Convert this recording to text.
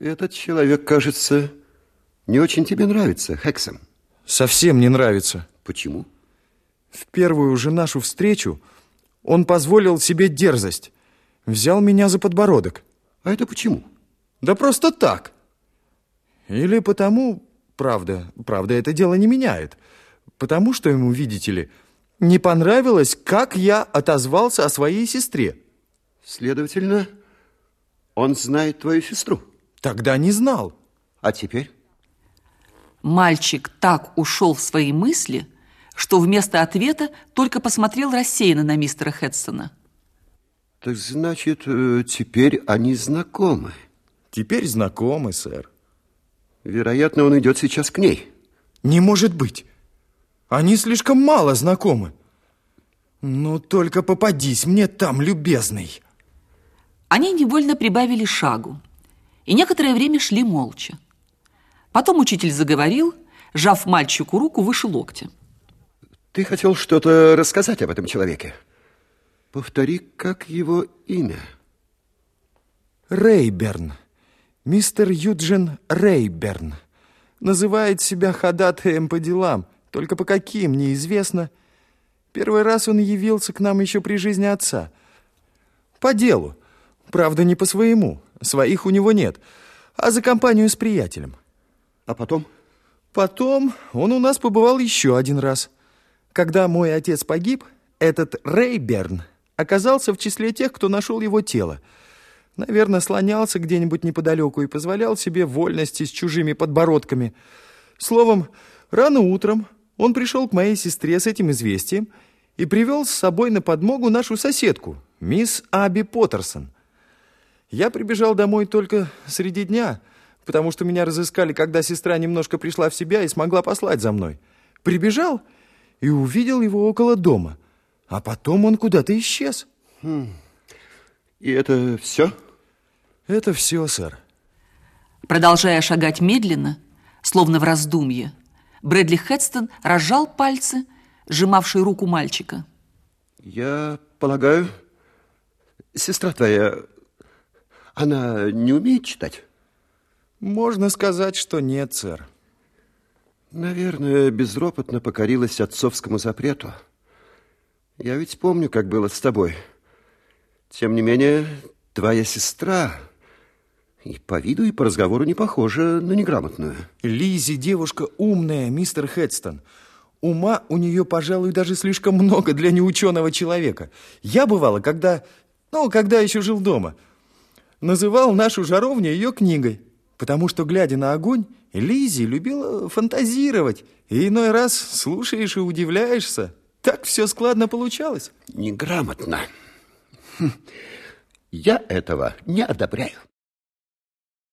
Этот человек, кажется, не очень тебе нравится, Хексом. Совсем не нравится. Почему? В первую же нашу встречу он позволил себе дерзость. Взял меня за подбородок. А это почему? Да просто так. Или потому, правда, правда, это дело не меняет. Потому что ему, видите ли, не понравилось, как я отозвался о своей сестре. Следовательно, он знает твою сестру. Тогда не знал. А теперь? Мальчик так ушел в свои мысли, что вместо ответа только посмотрел рассеянно на мистера Хедсона. Так значит, э, теперь они знакомы. Теперь знакомы, сэр. Вероятно, он идет сейчас к ней. Не может быть. Они слишком мало знакомы. Ну, только попадись мне там, любезный. Они невольно прибавили шагу и некоторое время шли молча. Потом учитель заговорил, сжав мальчику руку выше локтя. Ты хотел что-то рассказать об этом человеке? Повтори, как его имя? Рейберн. Мистер Юджин Рейберн. Называет себя ходатаем по делам, только по каким, неизвестно. Первый раз он явился к нам еще при жизни отца. По делу. Правда, не по своему. Своих у него нет. А за компанию с приятелем. А потом? Потом он у нас побывал еще один раз. Когда мой отец погиб, этот Рейберн оказался в числе тех, кто нашел его тело. Наверное, слонялся где-нибудь неподалеку и позволял себе вольности с чужими подбородками. Словом, рано утром он пришел к моей сестре с этим известием и привел с собой на подмогу нашу соседку, мисс Аби Поттерсон. Я прибежал домой только среди дня, потому что меня разыскали, когда сестра немножко пришла в себя и смогла послать за мной. Прибежал и увидел его около дома, а потом он куда-то исчез. Хм. И это все? Это все, сэр. Продолжая шагать медленно, словно в раздумье, Брэдли Хедстон разжал пальцы, сжимавшие руку мальчика. Я полагаю, сестра твоя она не умеет читать? Можно сказать, что нет, сэр. Наверное, безропотно покорилась отцовскому запрету. Я ведь помню, как было с тобой. Тем не менее, твоя сестра и по виду, и по разговору не похожа на неграмотную. Лизи девушка умная, мистер Хедстон. Ума у нее, пожалуй, даже слишком много для неученого человека. Я бывала, когда... Ну, когда еще жил дома называл нашу жаровню ее книгой, потому что, глядя на огонь, Лизи любила фантазировать, и иной раз слушаешь и удивляешься. Так все складно получалось. Неграмотно. Хм. Я этого не одобряю.